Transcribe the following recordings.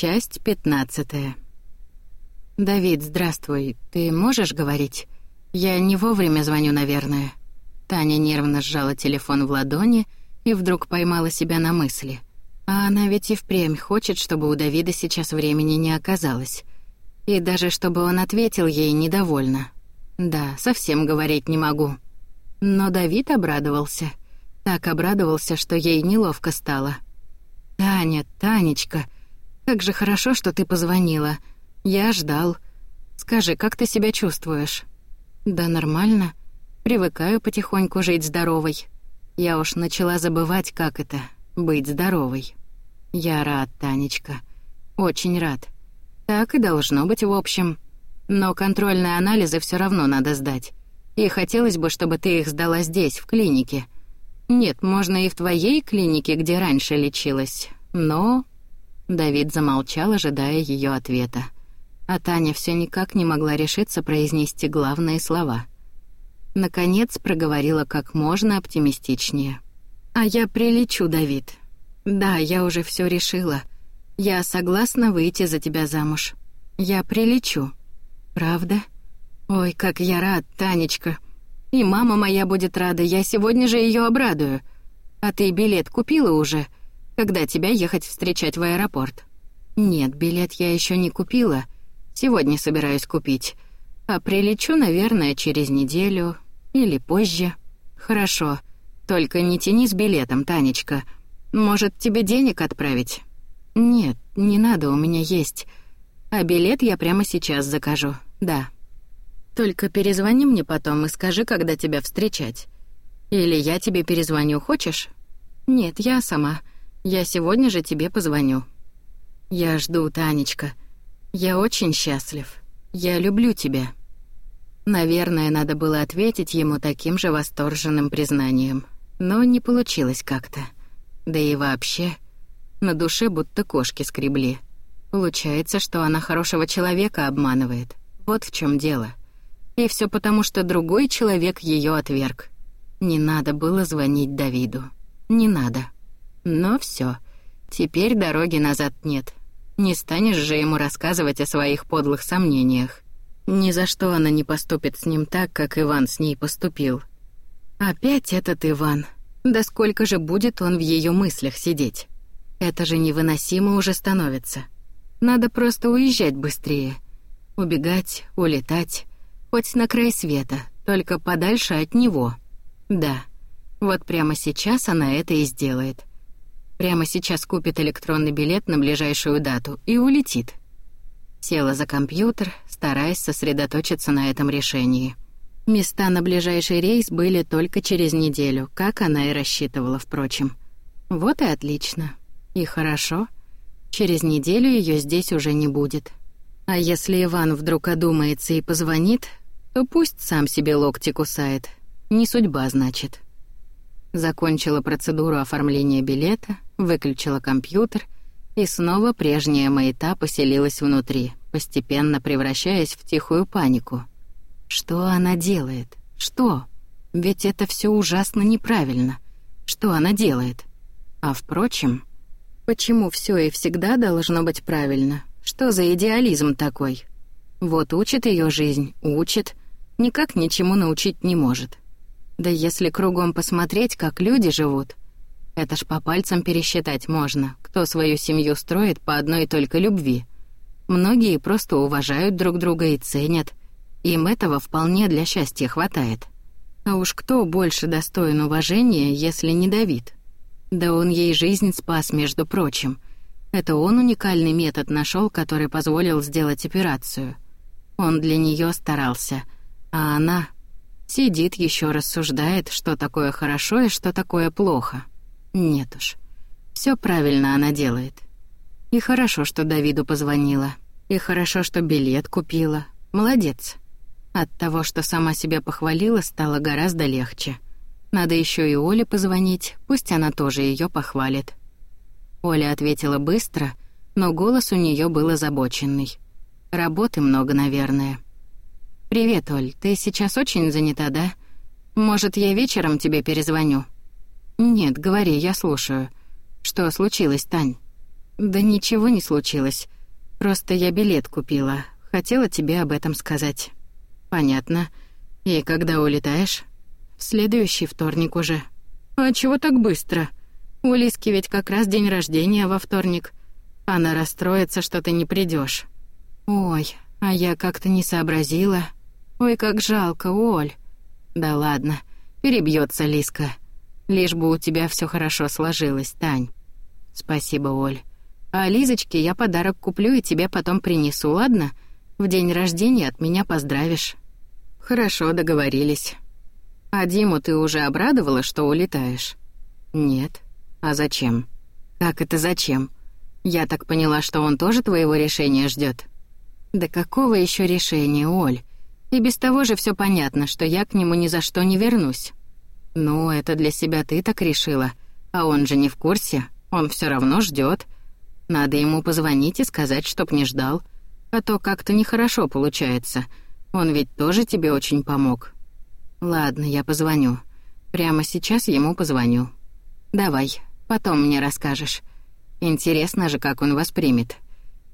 Часть пятнадцатая. «Давид, здравствуй. Ты можешь говорить? Я не вовремя звоню, наверное». Таня нервно сжала телефон в ладони и вдруг поймала себя на мысли. А она ведь и впрямь хочет, чтобы у Давида сейчас времени не оказалось. И даже чтобы он ответил ей недовольно. Да, совсем говорить не могу. Но Давид обрадовался. Так обрадовался, что ей неловко стало. «Таня, Танечка, как же хорошо, что ты позвонила. Я ждал. Скажи, как ты себя чувствуешь?» «Да нормально. Привыкаю потихоньку жить здоровой. Я уж начала забывать, как это — быть здоровой. Я рад, Танечка. Очень рад. Так и должно быть в общем. Но контрольные анализы все равно надо сдать. И хотелось бы, чтобы ты их сдала здесь, в клинике. Нет, можно и в твоей клинике, где раньше лечилась. Но... Давид замолчал, ожидая ее ответа. А Таня все никак не могла решиться произнести главные слова — Наконец проговорила как можно оптимистичнее. «А я прилечу, Давид. Да, я уже все решила. Я согласна выйти за тебя замуж. Я прилечу. Правда? Ой, как я рад, Танечка. И мама моя будет рада, я сегодня же ее обрадую. А ты билет купила уже? Когда тебя ехать встречать в аэропорт?» «Нет, билет я еще не купила. Сегодня собираюсь купить. А прилечу, наверное, через неделю или позже. Хорошо. Только не тяни с билетом, Танечка. Может, тебе денег отправить? Нет, не надо, у меня есть. А билет я прямо сейчас закажу. Да. Только перезвони мне потом и скажи, когда тебя встречать. Или я тебе перезвоню, хочешь? Нет, я сама. Я сегодня же тебе позвоню. Я жду, Танечка. Я очень счастлив. Я люблю тебя. Наверное, надо было ответить ему таким же восторженным признанием. Но не получилось как-то. Да и вообще, на душе будто кошки скребли. Получается, что она хорошего человека обманывает. Вот в чем дело. И все потому, что другой человек ее отверг. Не надо было звонить Давиду. Не надо. Но все. Теперь дороги назад нет. Не станешь же ему рассказывать о своих подлых сомнениях. Ни за что она не поступит с ним так, как Иван с ней поступил. Опять этот Иван. Да сколько же будет он в ее мыслях сидеть? Это же невыносимо уже становится. Надо просто уезжать быстрее. Убегать, улетать. Хоть на край света, только подальше от него. Да, вот прямо сейчас она это и сделает. Прямо сейчас купит электронный билет на ближайшую дату и улетит. Села за компьютер, стараясь сосредоточиться на этом решении. Места на ближайший рейс были только через неделю, как она и рассчитывала, впрочем. Вот и отлично. И хорошо. Через неделю ее здесь уже не будет. А если Иван вдруг одумается и позвонит, то пусть сам себе локти кусает. Не судьба, значит. Закончила процедуру оформления билета, выключила компьютер — и снова прежняя маята поселилась внутри, постепенно превращаясь в тихую панику. Что она делает? Что? Ведь это все ужасно неправильно. Что она делает? А впрочем, почему все и всегда должно быть правильно? Что за идеализм такой? Вот учит ее жизнь, учит, никак ничему научить не может. Да если кругом посмотреть, как люди живут — это ж по пальцам пересчитать можно, кто свою семью строит по одной только любви. Многие просто уважают друг друга и ценят. Им этого вполне для счастья хватает. А уж кто больше достоин уважения, если не Давид? Да он ей жизнь спас, между прочим. Это он уникальный метод нашел, который позволил сделать операцию. Он для нее старался, а она сидит еще рассуждает, что такое хорошо и что такое плохо. Нет уж. Все правильно она делает. И хорошо, что Давиду позвонила. И хорошо, что билет купила. Молодец. От того, что сама себя похвалила, стало гораздо легче. Надо еще и Оле позвонить, пусть она тоже ее похвалит. Оля ответила быстро, но голос у нее был озабоченный. Работы много, наверное. «Привет, Оль, ты сейчас очень занята, да? Может, я вечером тебе перезвоню?» «Нет, говори, я слушаю. Что случилось, Тань?» Да ничего не случилось. Просто я билет купила. Хотела тебе об этом сказать. Понятно. И когда улетаешь? В следующий вторник уже. А чего так быстро? У Лиски ведь как раз день рождения во вторник. Она расстроится, что ты не придешь. Ой, а я как-то не сообразила. Ой, как жалко, Оль. Да ладно, перебьется Лиска. Лишь бы у тебя все хорошо сложилось, Тань. Спасибо, Оль. А Лизочке я подарок куплю и тебе потом принесу, ладно? В день рождения от меня поздравишь. Хорошо, договорились. А Диму ты уже обрадовала, что улетаешь? Нет. А зачем? Как это зачем? Я так поняла, что он тоже твоего решения ждет. Да какого еще решения, Оль? И без того же все понятно, что я к нему ни за что не вернусь. Ну, это для себя ты так решила, а он же не в курсе. Он все равно ждет. Надо ему позвонить и сказать, чтоб не ждал. А то как-то нехорошо получается. Он ведь тоже тебе очень помог. Ладно, я позвоню. Прямо сейчас ему позвоню. Давай, потом мне расскажешь. Интересно же, как он воспримет.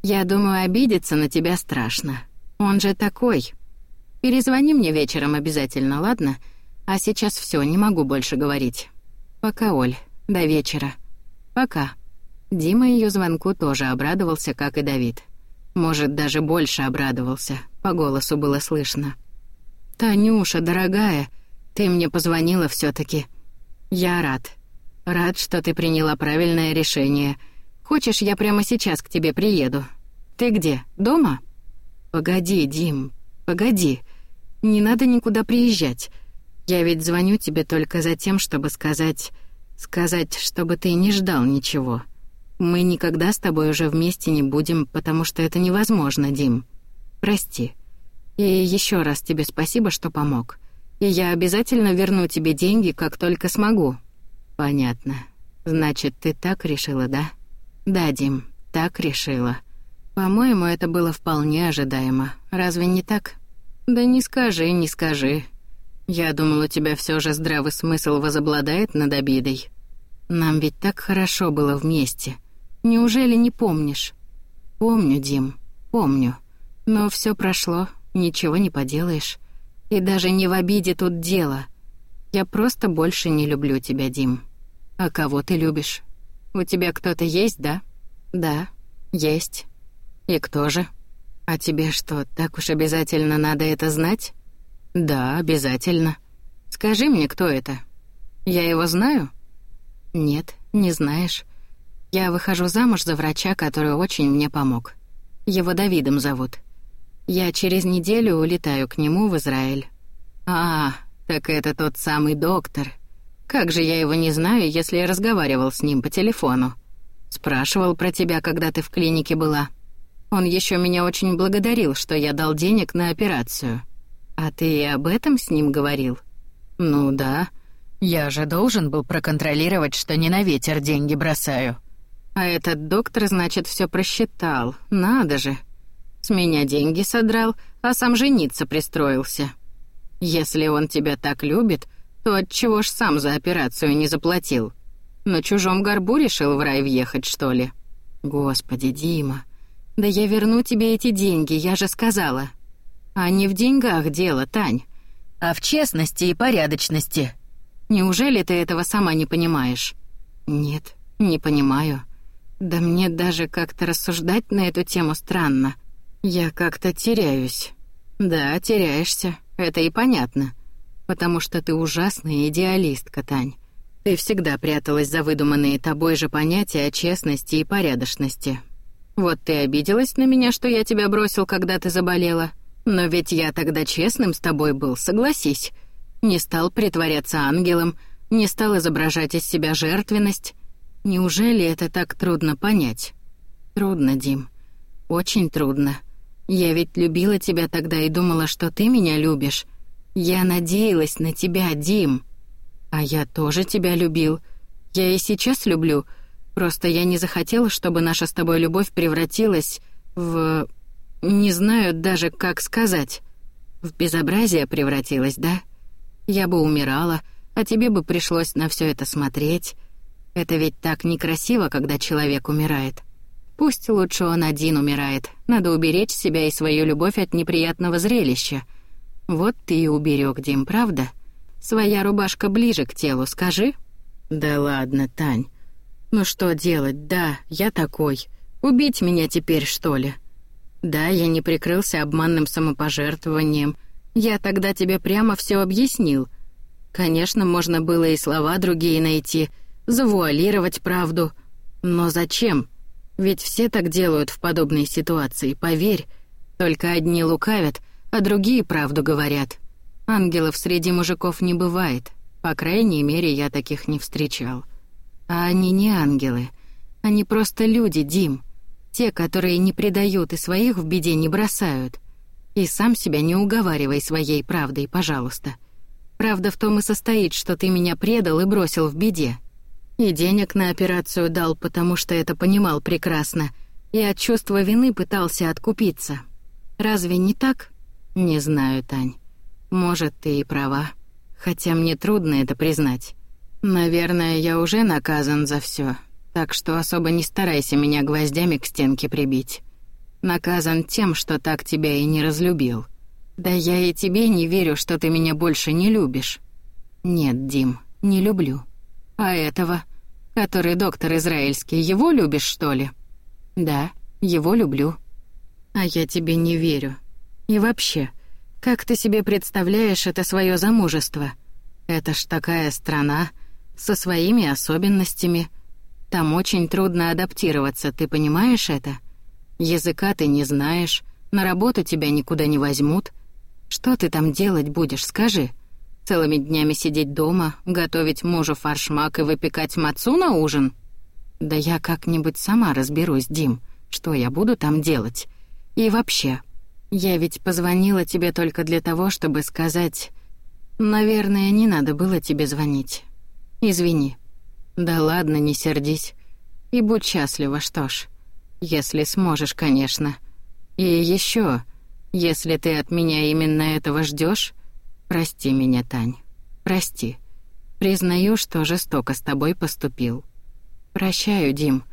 Я думаю, обидеться на тебя страшно. Он же такой. Перезвони мне вечером обязательно, ладно? А сейчас все, не могу больше говорить. Пока, Оль. До вечера. Пока. Дима ее звонку тоже обрадовался, как и Давид. Может, даже больше обрадовался. По голосу было слышно. «Танюша, дорогая, ты мне позвонила все таки Я рад. Рад, что ты приняла правильное решение. Хочешь, я прямо сейчас к тебе приеду? Ты где, дома?» «Погоди, Дим, погоди. Не надо никуда приезжать. Я ведь звоню тебе только за тем, чтобы сказать... Сказать, чтобы ты не ждал ничего. Мы никогда с тобой уже вместе не будем, потому что это невозможно, Дим. Прости. И еще раз тебе спасибо, что помог. И я обязательно верну тебе деньги, как только смогу. Понятно. Значит, ты так решила, да? Да, Дим, так решила. По-моему, это было вполне ожидаемо. Разве не так? Да не скажи, не скажи. Я думал, у тебя все же здравый смысл возобладает над обидой. Нам ведь так хорошо было вместе. Неужели не помнишь? Помню, Дим, помню. Но все прошло, ничего не поделаешь. И даже не в обиде тут дело. Я просто больше не люблю тебя, Дим. А кого ты любишь? У тебя кто-то есть, да? Да, есть. И кто же? А тебе что, так уж обязательно надо это знать? Да, обязательно. Скажи мне, кто это? Я его знаю? Нет, не знаешь. Я выхожу замуж за врача, который очень мне помог. Его Давидом зовут. Я через неделю улетаю к нему в Израиль. А, так это тот самый доктор. Как же я его не знаю, если я разговаривал с ним по телефону? Спрашивал про тебя, когда ты в клинике была. Он еще меня очень благодарил, что я дал денег на операцию. А ты и об этом с ним говорил? Ну да. Я же должен был проконтролировать, что не на ветер деньги бросаю. А этот доктор, значит, все просчитал. Надо же. С меня деньги содрал, а сам жениться пристроился. Если он тебя так любит, то отчего ж сам за операцию не заплатил? На чужом горбу решил в рай въехать, что ли? Господи, Дима, да я верну тебе эти деньги, я же сказала. А не в деньгах дело, Тань, а в честности и порядочности. Неужели ты этого сама не понимаешь? Нет, не понимаю. Да мне даже как-то рассуждать на эту тему странно. Я как-то теряюсь. Да, теряешься. Это и понятно. Потому что ты ужасная идеалистка, Тань. Ты всегда пряталась за выдуманные тобой же понятия о честности и порядочности. Вот ты обиделась на меня, что я тебя бросил, когда ты заболела. Но ведь я тогда честным с тобой был, согласись. Не стал притворяться ангелом, не стал изображать из себя жертвенность. Неужели это так трудно понять? Трудно, Дим. Очень трудно. Я ведь любила тебя тогда и думала, что ты меня любишь. Я надеялась на тебя, Дим. А я тоже тебя любил. Я и сейчас люблю. Просто я не захотела, чтобы наша с тобой любовь превратилась в... Не знаю даже, как сказать. В безобразие превратилась, да? Я бы умирала, а тебе бы пришлось на все это смотреть. Это ведь так некрасиво, когда человек умирает. Пусть лучше он один умирает. Надо уберечь себя и свою любовь от неприятного зрелища. Вот ты и уберег, Дим, правда? Своя рубашка ближе к телу, скажи. Да ладно, Тань. Ну что делать? Да, я такой. Убить меня теперь, что ли? Да, я не прикрылся обманным самопожертвованием. Я тогда тебе прямо все объяснил. Конечно, можно было и слова другие найти, завуалировать правду. Но зачем? Ведь все так делают в подобной ситуации, поверь. Только одни лукавят, а другие правду говорят. Ангелов среди мужиков не бывает. По крайней мере, я таких не встречал. А они не ангелы. Они просто люди, Дим. Те, которые не предают и своих в беде не бросают. И сам себя не уговаривай своей правдой, пожалуйста. Правда в том и состоит, что ты меня предал и бросил в беде. И денег на операцию дал, потому что это понимал прекрасно, и от чувства вины пытался откупиться. Разве не так? Не знаю, Тань. Может, ты и права. Хотя мне трудно это признать. Наверное, я уже наказан за все, так что особо не старайся меня гвоздями к стенке прибить. Наказан тем, что так тебя и не разлюбил. Да я и тебе не верю, что ты меня больше не любишь. Нет, Дим, не люблю. А этого, который доктор израильский, его любишь, что ли? Да, его люблю. А я тебе не верю. И вообще, как ты себе представляешь это свое замужество? Это ж такая страна со своими особенностями. Там очень трудно адаптироваться, ты понимаешь это? Языка ты не знаешь, на работу тебя никуда не возьмут. Что ты там делать будешь, скажи? Целыми днями сидеть дома, готовить мужу фаршмак и выпекать мацу на ужин? Да я как-нибудь сама разберусь, Дим, что я буду там делать. И вообще, я ведь позвонила тебе только для того, чтобы сказать... Наверное, не надо было тебе звонить. Извини. Да ладно, не сердись. И будь счастлива, что ж. Если сможешь, конечно. И еще, если ты от меня именно этого ждешь, Прости меня, Тань. Прости. Признаю, что жестоко с тобой поступил. Прощаю, Дим,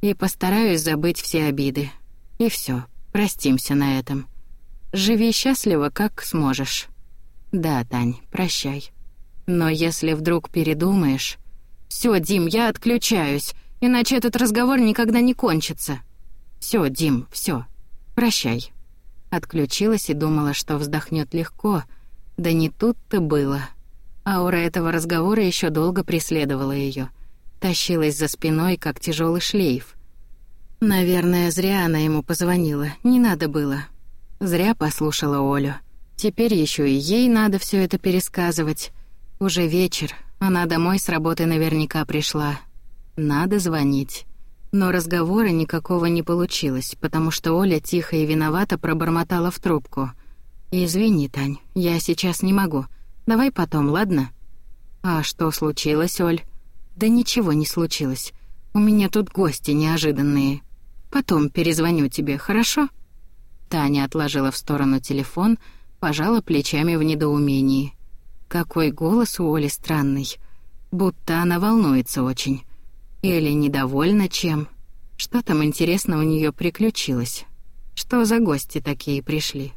и постараюсь забыть все обиды. И все, простимся на этом. Живи счастливо, как сможешь. Да, Тань, прощай. Но если вдруг передумаешь... Все, Дим, я отключаюсь, иначе этот разговор никогда не кончится. Все, Дим, все. Прощай. Отключилась и думала, что вздохнет легко, да не тут-то было. Аура этого разговора еще долго преследовала ее, тащилась за спиной, как тяжелый шлейф. Наверное, зря она ему позвонила, не надо было. Зря послушала Олю. Теперь еще и ей надо все это пересказывать. Уже вечер, она домой с работы наверняка пришла. Надо звонить. Но разговора никакого не получилось, потому что Оля тихо и виновато пробормотала в трубку — «Извини, Тань, я сейчас не могу. Давай потом, ладно?» «А что случилось, Оль?» «Да ничего не случилось. У меня тут гости неожиданные. Потом перезвоню тебе, хорошо?» Таня отложила в сторону телефон, пожала плечами в недоумении. Какой голос у Оли странный. Будто она волнуется очень. Или недовольна чем. Что там интересно у нее приключилось? Что за гости такие пришли?»